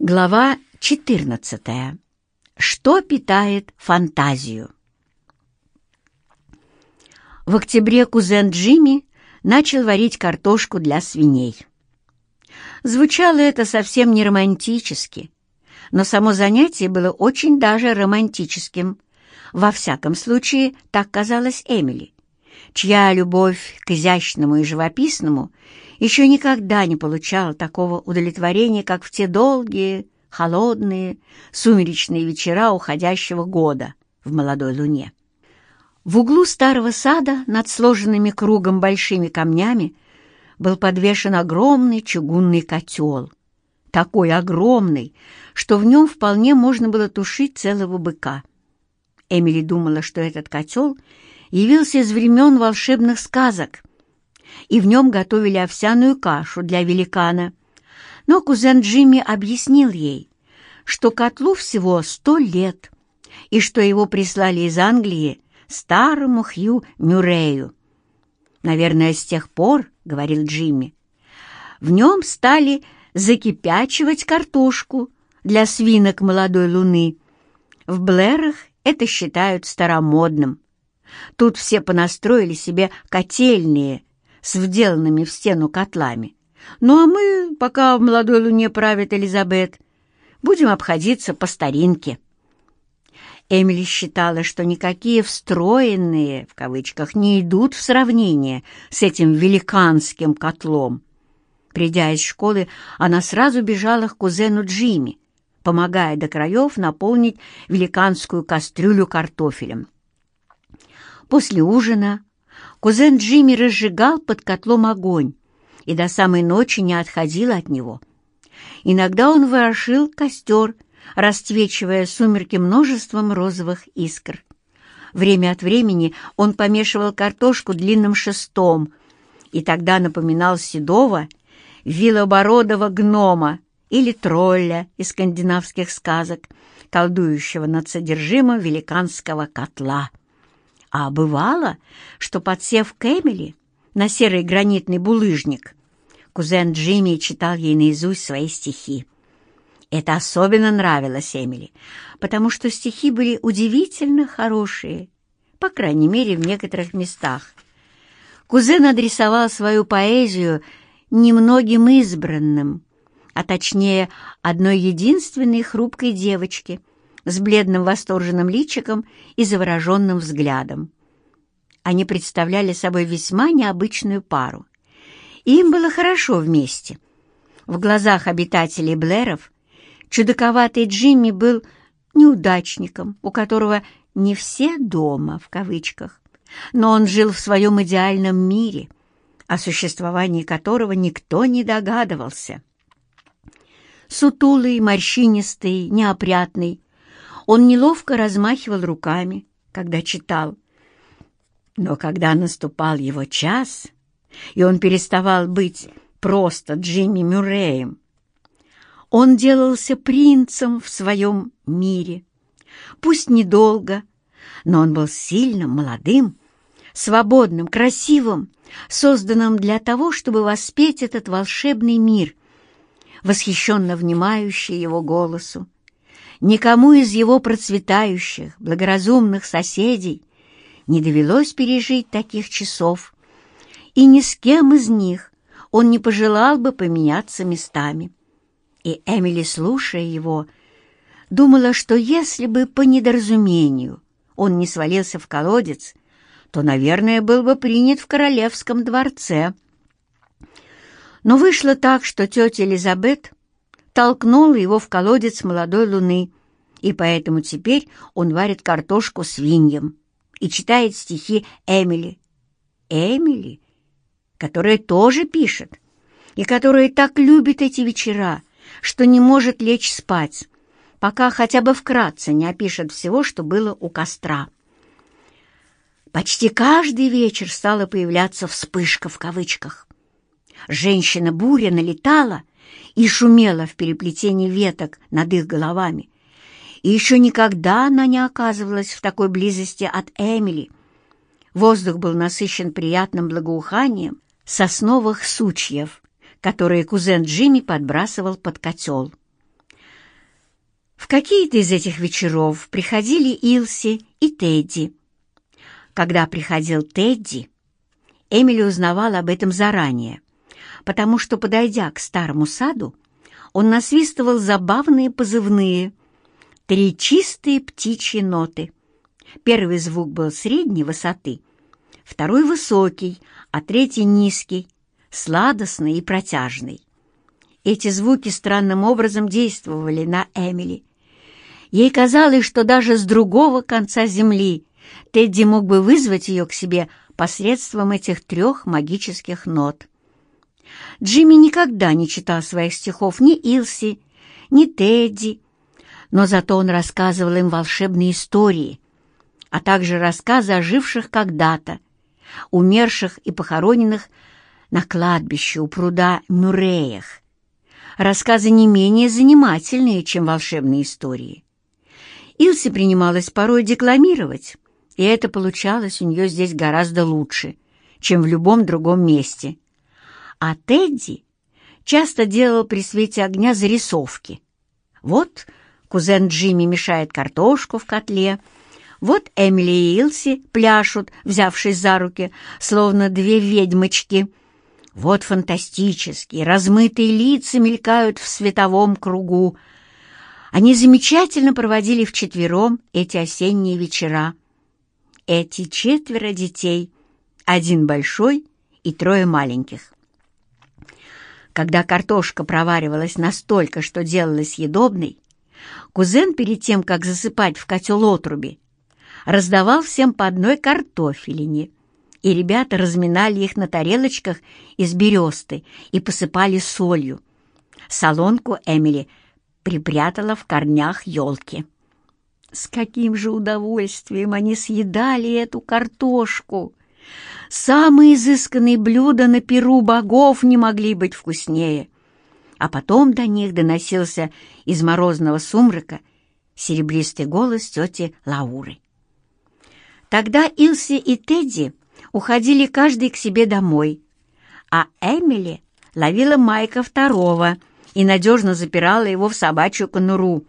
Глава 14. Что питает фантазию? В октябре кузен Джимми начал варить картошку для свиней. Звучало это совсем не романтически, но само занятие было очень даже романтическим. Во всяком случае, так казалось Эмили, чья любовь к изящному и живописному еще никогда не получала такого удовлетворения, как в те долгие, холодные, сумеречные вечера уходящего года в молодой луне. В углу старого сада над сложенными кругом большими камнями был подвешен огромный чугунный котел. Такой огромный, что в нем вполне можно было тушить целого быка. Эмили думала, что этот котел явился из времен волшебных сказок, и в нем готовили овсяную кашу для великана. Но кузен Джимми объяснил ей, что котлу всего сто лет, и что его прислали из Англии старому Хью Мюррею. «Наверное, с тех пор, — говорил Джимми, — в нем стали закипячивать картошку для свинок молодой луны. В Блэрах это считают старомодным. Тут все понастроили себе котельные с вделанными в стену котлами. Ну а мы, пока в молодой луне правит Элизабет, будем обходиться по старинке. Эмили считала, что никакие «встроенные» в кавычках не идут в сравнение с этим великанским котлом. Придя из школы, она сразу бежала к кузену Джимми, помогая до краев наполнить великанскую кастрюлю картофелем. После ужина Кузен Джимми разжигал под котлом огонь и до самой ночи не отходил от него. Иногда он ворошил костер, расцвечивая сумерки множеством розовых искр. Время от времени он помешивал картошку длинным шестом и тогда напоминал седого, вилобородого гнома или тролля из скандинавских сказок, колдующего над содержимым великанского котла. А бывало, что, подсев к Эмили на серый гранитный булыжник, кузен Джимми читал ей наизусть свои стихи. Это особенно нравилось Эмили, потому что стихи были удивительно хорошие, по крайней мере, в некоторых местах. Кузен адресовал свою поэзию немногим избранным, а точнее одной единственной хрупкой девочке, с бледным восторженным личиком и завороженным взглядом. Они представляли собой весьма необычную пару. Им было хорошо вместе. В глазах обитателей Блэров чудаковатый Джимми был неудачником, у которого не все дома, в кавычках, но он жил в своем идеальном мире, о существовании которого никто не догадывался. Сутулый, морщинистый, неопрятный, он неловко размахивал руками, когда читал. Но когда наступал его час, и он переставал быть просто Джимми Мюрреем, он делался принцем в своем мире. Пусть недолго, но он был сильным, молодым, свободным, красивым, созданным для того, чтобы воспеть этот волшебный мир, восхищенно внимающий его голосу никому из его процветающих, благоразумных соседей не довелось пережить таких часов, и ни с кем из них он не пожелал бы поменяться местами. И Эмили, слушая его, думала, что если бы по недоразумению он не свалился в колодец, то, наверное, был бы принят в королевском дворце. Но вышло так, что тетя Элизабет толкнула его в колодец молодой луны, и поэтому теперь он варит картошку свиньям и читает стихи Эмили. Эмили, которая тоже пишет, и которая так любит эти вечера, что не может лечь спать, пока хотя бы вкратце не опишет всего, что было у костра. Почти каждый вечер стала появляться «вспышка» в кавычках. Женщина-буря налетала и шумела в переплетении веток над их головами. И еще никогда она не оказывалась в такой близости от Эмили. Воздух был насыщен приятным благоуханием сосновых сучьев, которые кузен Джимми подбрасывал под котел. В какие-то из этих вечеров приходили Илси и Тедди. Когда приходил Тедди, Эмили узнавала об этом заранее, потому что, подойдя к старому саду, он насвистывал забавные позывные, три чистые птичьи ноты. Первый звук был средней высоты, второй — высокий, а третий — низкий, сладостный и протяжный. Эти звуки странным образом действовали на Эмили. Ей казалось, что даже с другого конца земли Тедди мог бы вызвать ее к себе посредством этих трех магических нот. Джимми никогда не читал своих стихов ни Илси, ни Тедди, но зато он рассказывал им волшебные истории, а также рассказы о живших когда-то, умерших и похороненных на кладбище у пруда Мюрреях. Рассказы не менее занимательные, чем волшебные истории. Илси принималась порой декламировать, и это получалось у нее здесь гораздо лучше, чем в любом другом месте. А Тедди часто делал при свете огня зарисовки. Вот кузен Джимми мешает картошку в котле, вот Эмили и Илси пляшут, взявшись за руки, словно две ведьмочки. Вот фантастические, размытые лица мелькают в световом кругу. Они замечательно проводили вчетвером эти осенние вечера. Эти четверо детей, один большой и трое маленьких. Когда картошка проваривалась настолько, что делалась съедобной, кузен перед тем, как засыпать в котел отруби, раздавал всем по одной картофелине, и ребята разминали их на тарелочках из бересты и посыпали солью. Солонку Эмили припрятала в корнях елки. С каким же удовольствием они съедали эту картошку! Самые изысканные блюда на перу богов не могли быть вкуснее. А потом до них доносился из морозного сумрака серебристый голос тети Лауры. Тогда Илси и Тедди уходили каждый к себе домой, а Эмили ловила Майка второго и надежно запирала его в собачью конуру.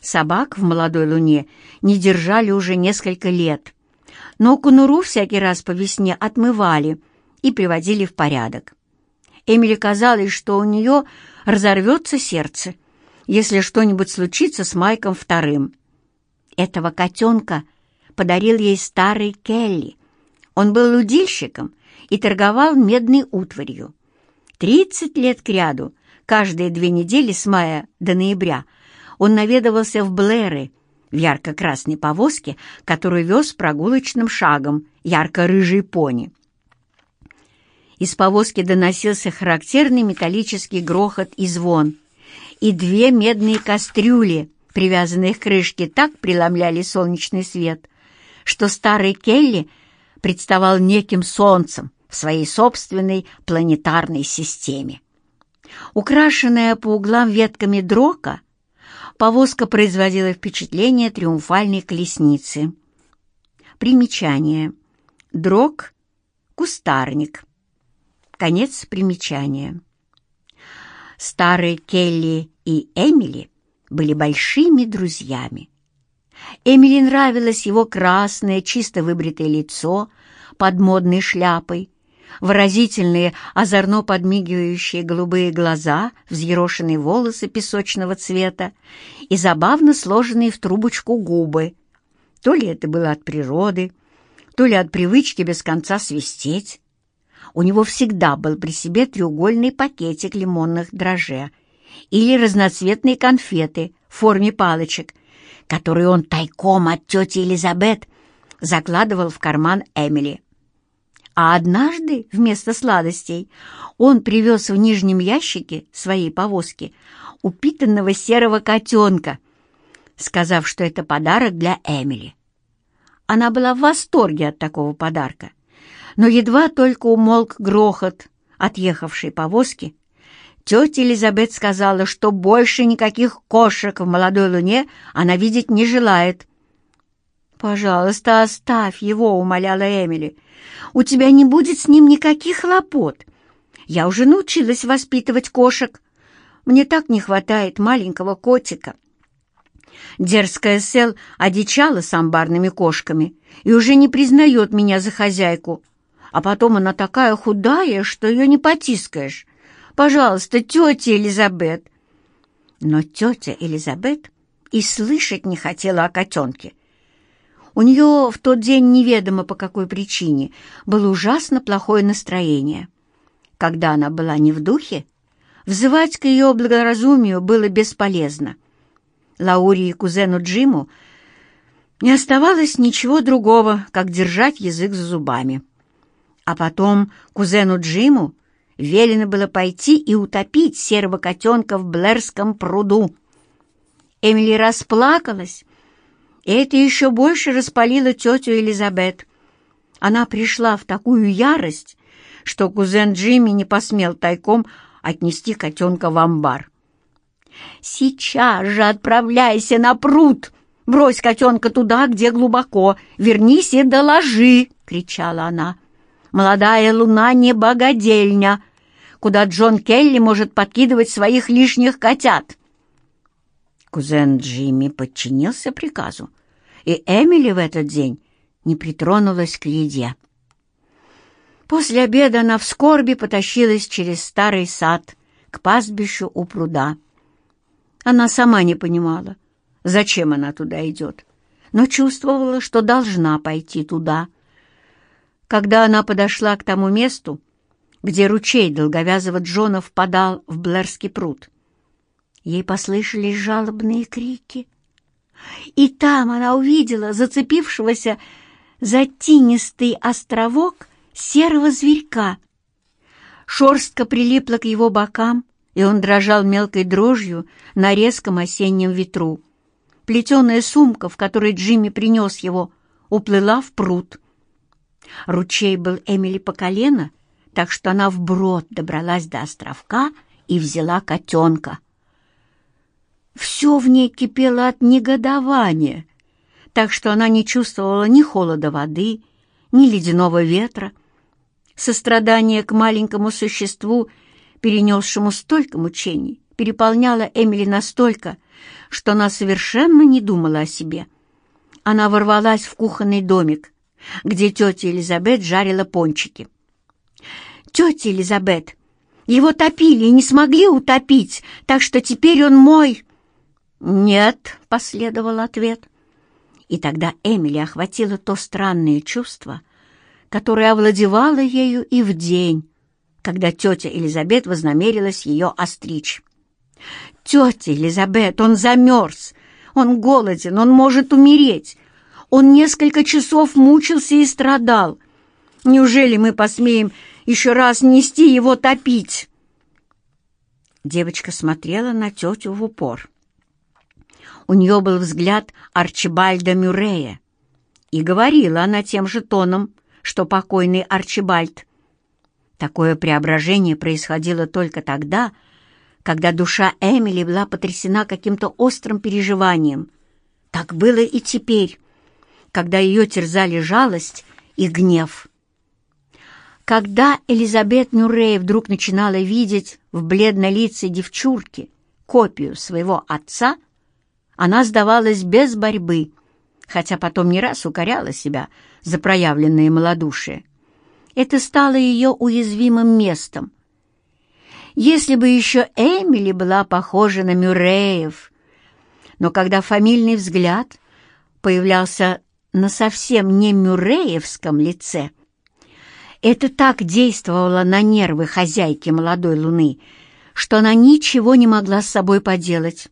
Собак в молодой луне не держали уже несколько лет, но конуру всякий раз по весне отмывали и приводили в порядок. Эмили казалось, что у нее разорвется сердце, если что-нибудь случится с Майком вторым. Этого котенка — подарил ей старый Келли. Он был лудильщиком и торговал медной утварью. Тридцать лет кряду, каждые две недели с мая до ноября, он наведывался в Блэры в ярко-красной повозке, которую вез прогулочным шагом ярко-рыжий пони. Из повозки доносился характерный металлический грохот и звон, и две медные кастрюли, привязанные к крышке, так преломляли солнечный свет, что старый Келли представал неким солнцем в своей собственной планетарной системе. Украшенная по углам ветками дрока, повозка производила впечатление триумфальной колесницы. Примечание. Дрог — кустарник. Конец примечания. Старый Келли и Эмили были большими друзьями. Эмили нравилось его красное, чисто выбритое лицо под модной шляпой, выразительные, озорно подмигивающие голубые глаза, взъерошенные волосы песочного цвета и забавно сложенные в трубочку губы. То ли это было от природы, то ли от привычки без конца свистеть. У него всегда был при себе треугольный пакетик лимонных дрожжей или разноцветные конфеты в форме палочек, который он тайком от тети Элизабет закладывал в карман Эмили. А однажды вместо сладостей он привез в нижнем ящике своей повозки упитанного серого котенка, сказав, что это подарок для Эмили. Она была в восторге от такого подарка, но едва только умолк грохот отъехавшей повозки, Тетя Элизабет сказала, что больше никаких кошек в молодой луне она видеть не желает. «Пожалуйста, оставь его», — умоляла Эмили. «У тебя не будет с ним никаких хлопот. Я уже научилась воспитывать кошек. Мне так не хватает маленького котика». Дерзкая Сел одичала с амбарными кошками и уже не признает меня за хозяйку. А потом она такая худая, что ее не потискаешь. Пожалуйста, тетя Элизабет. Но тетя Элизабет и слышать не хотела о котенке. У нее в тот день неведомо по какой причине было ужасно плохое настроение. Когда она была не в духе, взывать к ее благоразумию было бесполезно. Лауре и кузену Джиму не оставалось ничего другого, как держать язык за зубами. А потом кузену Джиму велено было пойти и утопить серого котенка в Блэрском пруду. Эмили расплакалась, это еще больше распалило тетю Элизабет. Она пришла в такую ярость, что кузен Джимми не посмел тайком отнести котенка в амбар. «Сейчас же отправляйся на пруд! Брось котенка туда, где глубоко! Вернись и доложи!» — кричала она. «Молодая луна не богадельня, куда Джон Келли может подкидывать своих лишних котят!» Кузен Джимми подчинился приказу, и Эмили в этот день не притронулась к еде. После обеда она в скорби потащилась через старый сад к пастбищу у пруда. Она сама не понимала, зачем она туда идет, но чувствовала, что должна пойти туда. Когда она подошла к тому месту, где ручей долговязого Джона впадал в Блэрский пруд, ей послышались жалобные крики. И там она увидела зацепившегося за тинистый островок серого зверька. Шорстка прилипла к его бокам, и он дрожал мелкой дрожью на резком осеннем ветру. Плетеная сумка, в которой Джимми принес его, уплыла в пруд. Ручей был Эмили по колено, так что она вброд добралась до островка и взяла котенка. Все в ней кипело от негодования, так что она не чувствовала ни холода воды, ни ледяного ветра. Сострадание к маленькому существу — перенесшему столько мучений, переполняла Эмили настолько, что она совершенно не думала о себе. Она ворвалась в кухонный домик, где тетя Элизабет жарила пончики. «Тетя Элизабет, его топили и не смогли утопить, так что теперь он мой». «Нет», — последовал ответ. И тогда Эмили охватило то странное чувство, которое овладевало ею и в день, когда тетя Элизабет вознамерилась ее остричь. «Тетя Элизабет, он замерз, он голоден, он может умереть. Он несколько часов мучился и страдал. Неужели мы посмеем еще раз нести его топить?» Девочка смотрела на тетю в упор. У нее был взгляд Арчибальда Мюррея, и говорила она тем же тоном, что покойный Арчибальд. Такое преображение происходило только тогда, когда душа Эмили была потрясена каким-то острым переживанием. Так было и теперь, когда ее терзали жалость и гнев. Когда Элизабет Мюррей вдруг начинала видеть в бледной лице девчурки копию своего отца, она сдавалась без борьбы, хотя потом не раз укоряла себя за проявленное малодушие. Это стало ее уязвимым местом. Если бы еще Эмили была похожа на Мюрреев, но когда фамильный взгляд появлялся на совсем не мюрреевском лице, это так действовало на нервы хозяйки молодой луны, что она ничего не могла с собой поделать.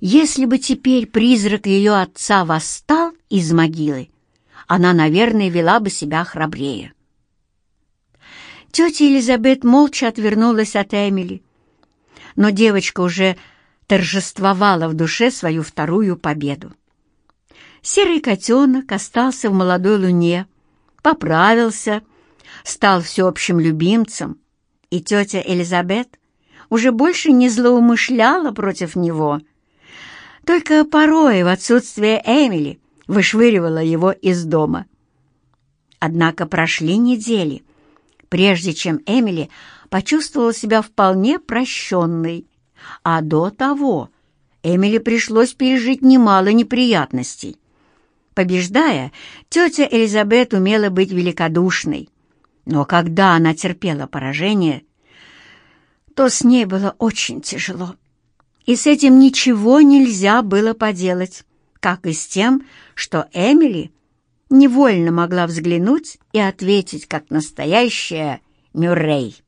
Если бы теперь призрак ее отца восстал из могилы, она, наверное, вела бы себя храбрее. Тетя Элизабет молча отвернулась от Эмили, но девочка уже торжествовала в душе свою вторую победу. Серый котенок остался в молодой луне, поправился, стал всеобщим любимцем, и тетя Элизабет уже больше не злоумышляла против него. Только порой в отсутствие Эмили вышвыривала его из дома. Однако прошли недели, прежде чем Эмили почувствовала себя вполне прощенной. А до того Эмили пришлось пережить немало неприятностей. Побеждая, тетя Элизабет умела быть великодушной. Но когда она терпела поражение, то с ней было очень тяжело. И с этим ничего нельзя было поделать, как и с тем, что Эмили невольно могла взглянуть и ответить, как настоящая Мюррей.